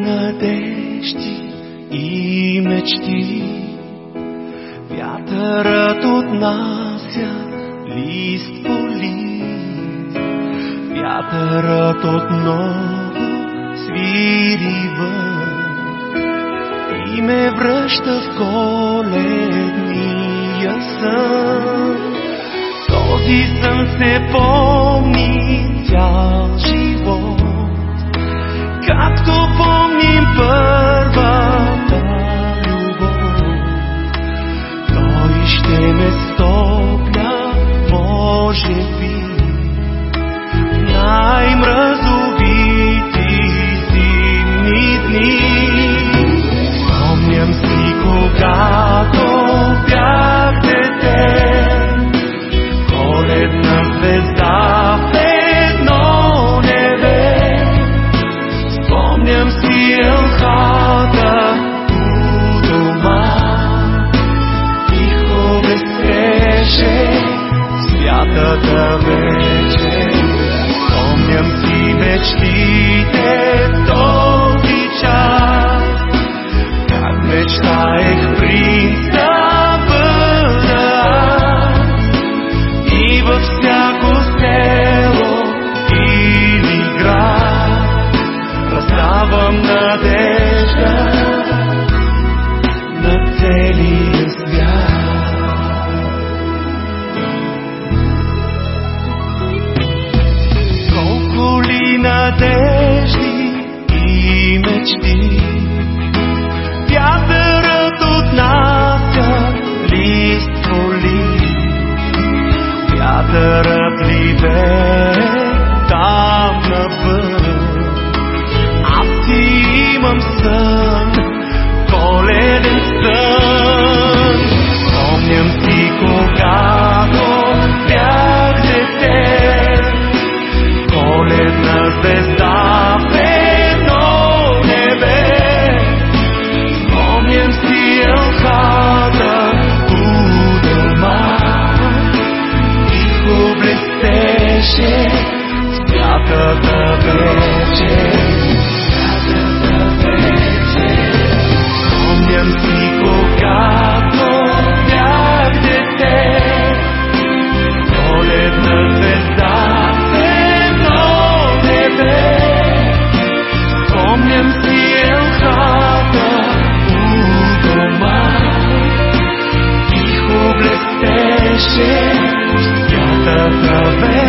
надежди и мечти. Вятърът отнася лист по лист. Вятърът отново свири вън и ме връща в коледния сън. Този сън се помни цял ме стопля, може би, най-мразовити зимни дни. Спомням си, когато бях дете, коледна звезда надежди и мечти love and